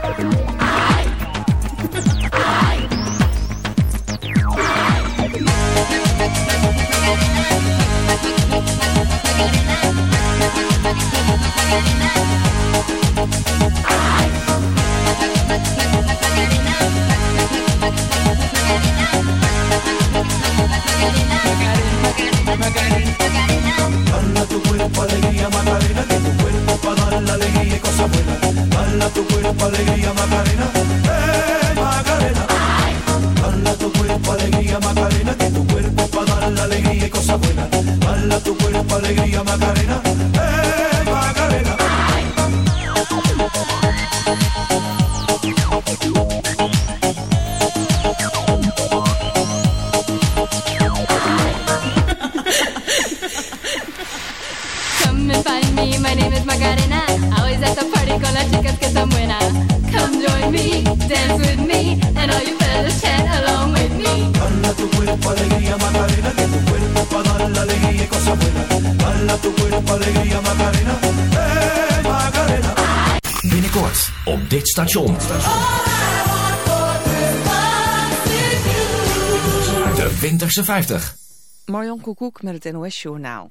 Yeah. 56. Marjan Koekoek met het NOS-journaal.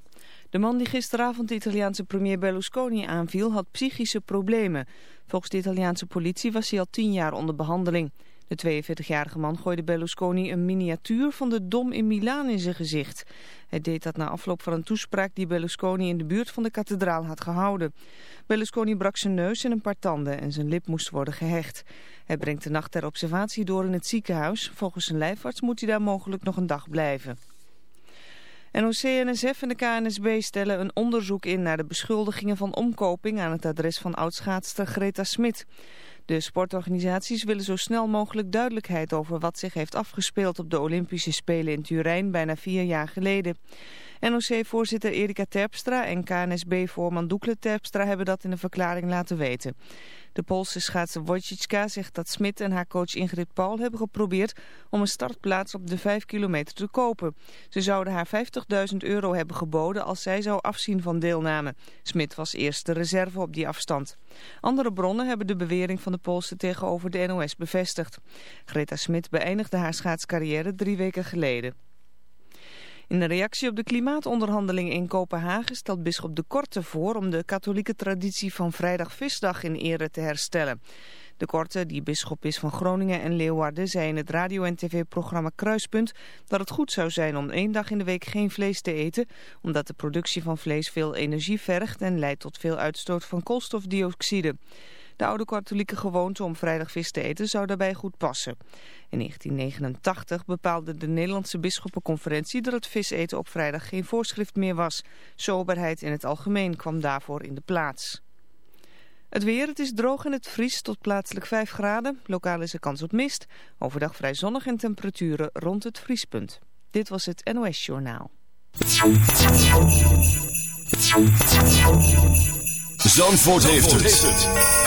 De man die gisteravond de Italiaanse premier Berlusconi aanviel had psychische problemen. Volgens de Italiaanse politie was hij al tien jaar onder behandeling. De 42-jarige man gooide Berlusconi een miniatuur van de Dom in Milaan in zijn gezicht. Hij deed dat na afloop van een toespraak die Berlusconi in de buurt van de kathedraal had gehouden. Berlusconi brak zijn neus en een paar tanden en zijn lip moest worden gehecht. Hij brengt de nacht ter observatie door in het ziekenhuis. Volgens zijn lijfarts moet hij daar mogelijk nog een dag blijven. NOC, NSF en de KNSB stellen een onderzoek in naar de beschuldigingen van omkoping aan het adres van oudschaatster Greta Smit. De sportorganisaties willen zo snel mogelijk duidelijkheid over wat zich heeft afgespeeld op de Olympische Spelen in Turijn bijna vier jaar geleden. NOC-voorzitter Erika Terpstra en KNSB-voorman Doekle Terpstra hebben dat in een verklaring laten weten. De Poolse schaatser Wojcicka zegt dat Smit en haar coach Ingrid Paul hebben geprobeerd om een startplaats op de 5 kilometer te kopen. Ze zouden haar 50.000 euro hebben geboden als zij zou afzien van deelname. Smit was eerst de reserve op die afstand. Andere bronnen hebben de bewering van de Poolse tegenover de NOS bevestigd. Greta Smit beëindigde haar schaatscarrière drie weken geleden. In een reactie op de klimaatonderhandelingen in Kopenhagen stelt bisschop de Korte voor om de katholieke traditie van vrijdag visdag in ere te herstellen. De Korte, die bisschop is van Groningen en Leeuwarden, zei in het radio- en tv-programma Kruispunt dat het goed zou zijn om één dag in de week geen vlees te eten, omdat de productie van vlees veel energie vergt en leidt tot veel uitstoot van koolstofdioxide. De oude katholieke gewoonte om vrijdag vis te eten zou daarbij goed passen. In 1989 bepaalde de Nederlandse bisschoppenconferentie dat het viseten op vrijdag geen voorschrift meer was. Soberheid in het algemeen kwam daarvoor in de plaats. Het weer, het is droog en het vriest tot plaatselijk 5 graden. Lokaal is er kans op mist. Overdag vrij zonnig en temperaturen rond het vriespunt. Dit was het NOS Journaal. Zandvoort, heeft, het.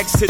Next to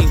need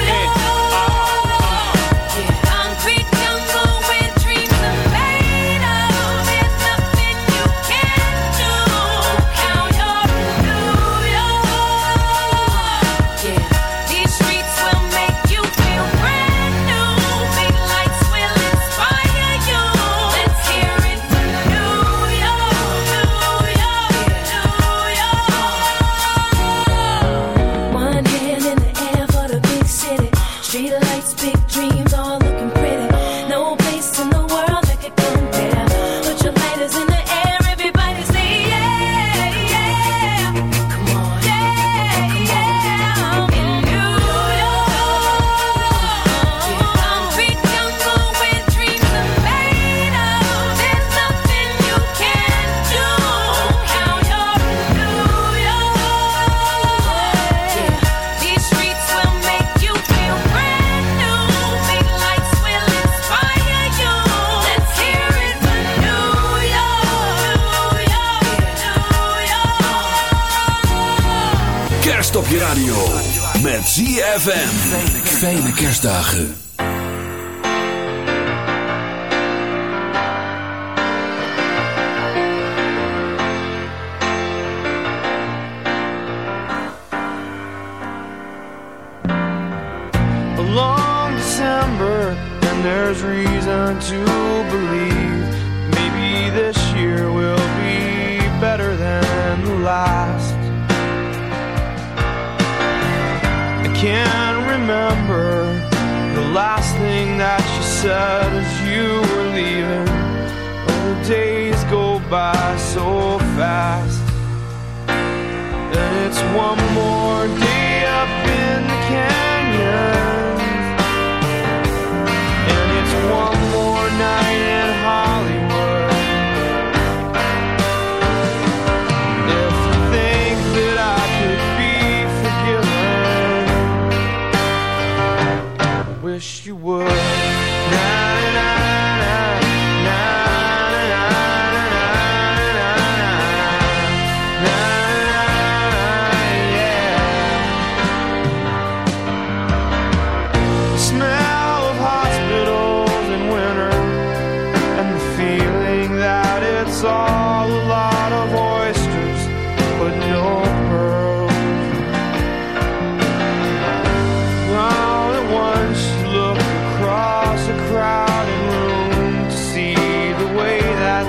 met ZFM. Fijne kerstdagen. A long December and there's reason to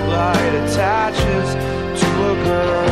light attaches to a girl.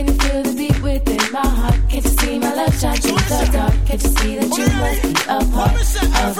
Can't you feel the beat within my heart? Can you see my love shine through the dark? Can't you see that you must be a part of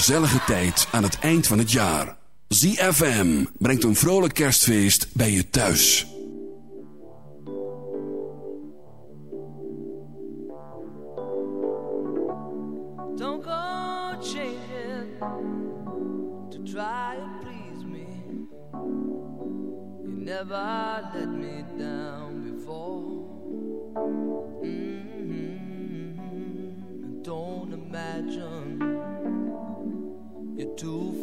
Gezellige tijd aan het eind van het jaar. ZFM brengt een vrolijk kerstfeest bij je thuis. Don't go changing to try and please me. You never let me down before. Mhm. Don't imagine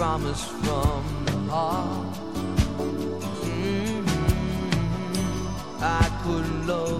Promise from the heart. Mhm. I couldn't love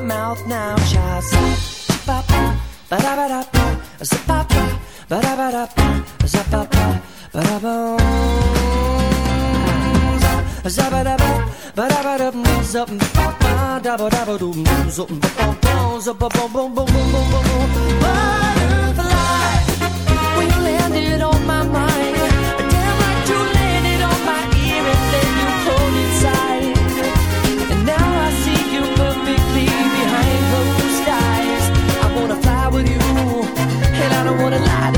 my mouth now, child. Ba ba ba da ba da ba, ba ba ba da ba da ba, ba ba ba da ba. Da ba, ba da ba da ba, zap ba ba da ba da ba do, ba ba ba, zap ba ba ba ba ba ba ba ba. Butterfly, when you landed on my mind, damn like you. I don't wanna lie.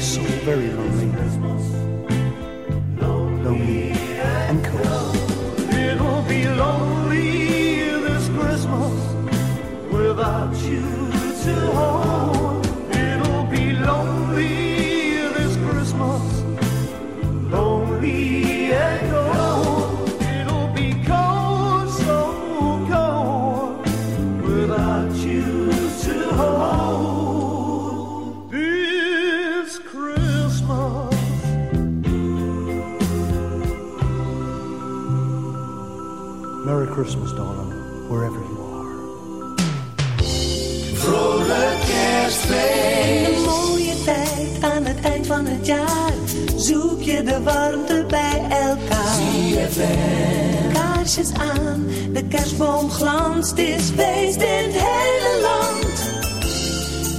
So very lonely. Christmas, darling, wherever you are. Vrolijk kerstfeest. Een mooie tijd aan het eind van het jaar. Zoek je de warmte bij elkaar. Kaarsjes aan, de kerstboom glanst. Het is feest in het hele land.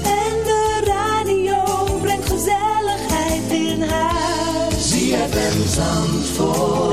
En de radio brengt gezelligheid in huis. ZFM Zandvoort.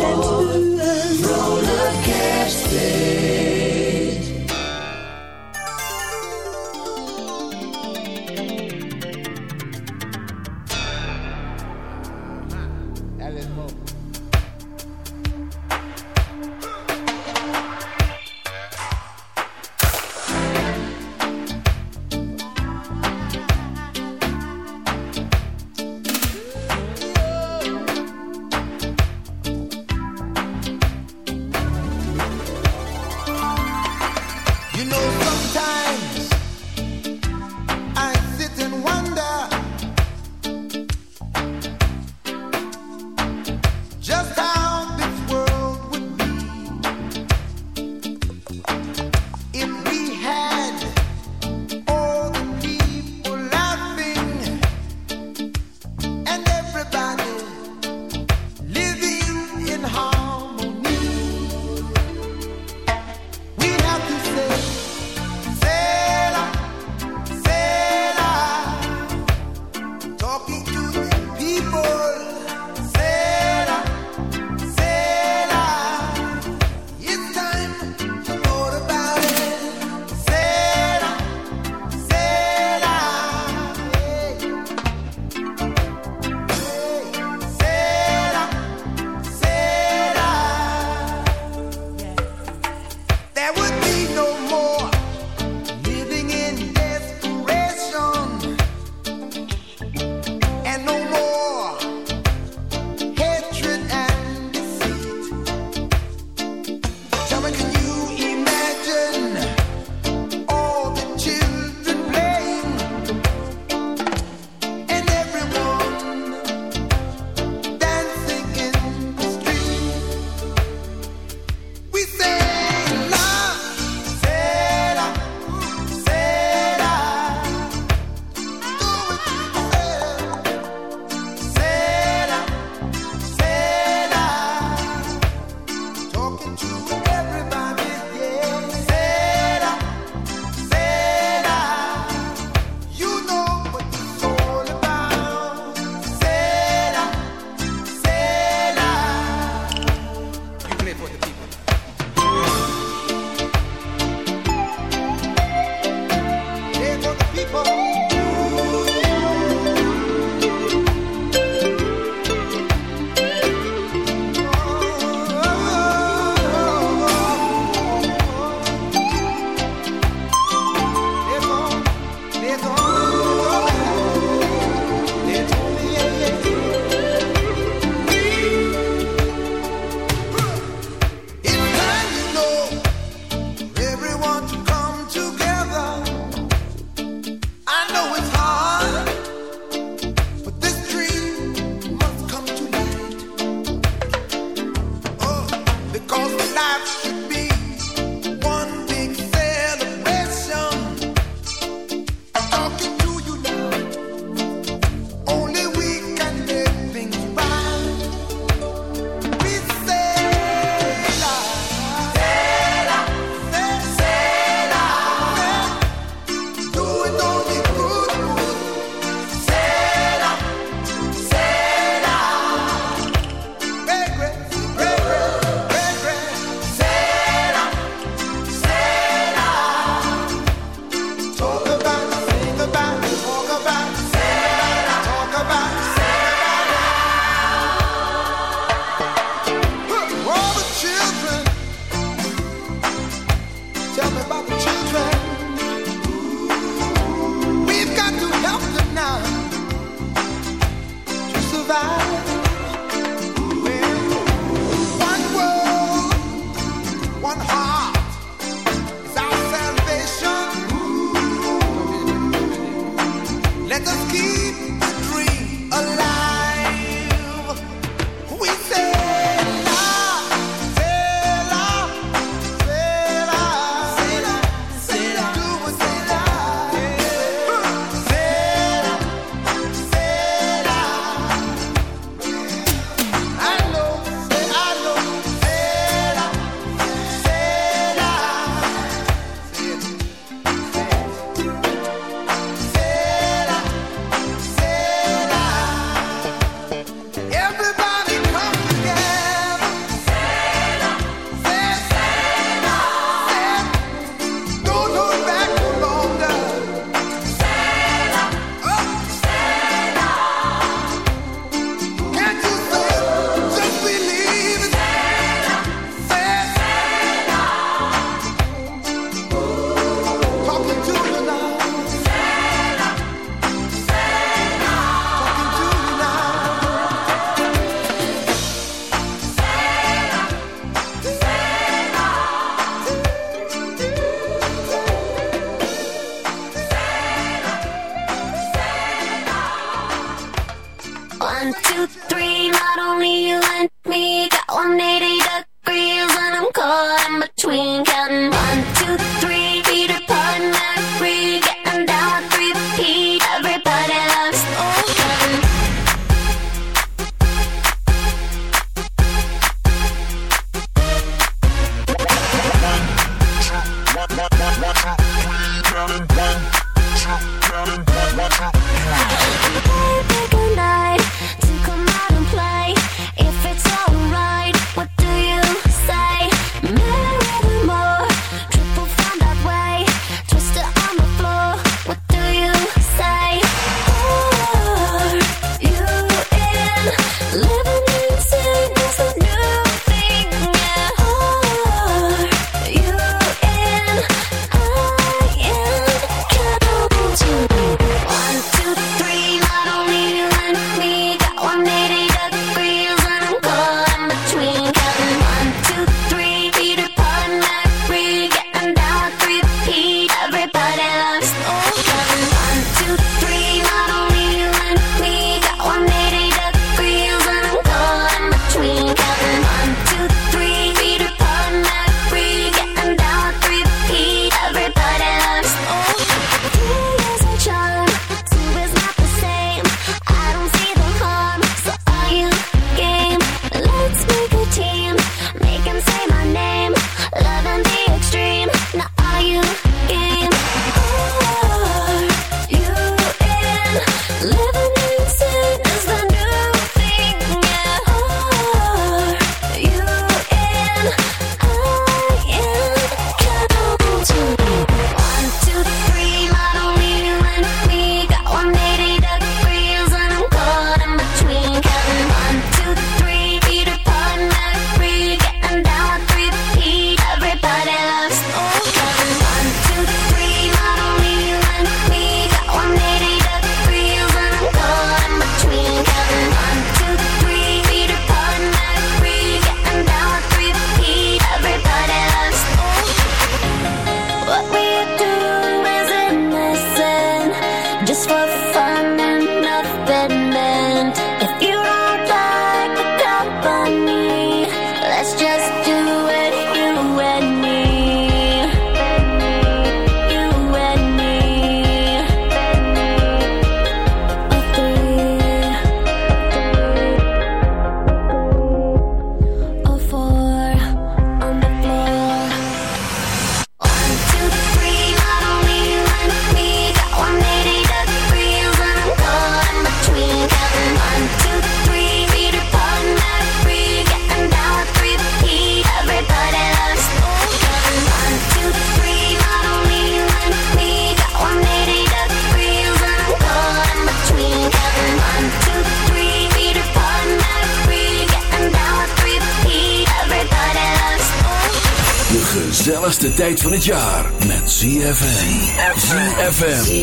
Het jaar met ZFM. ZFM.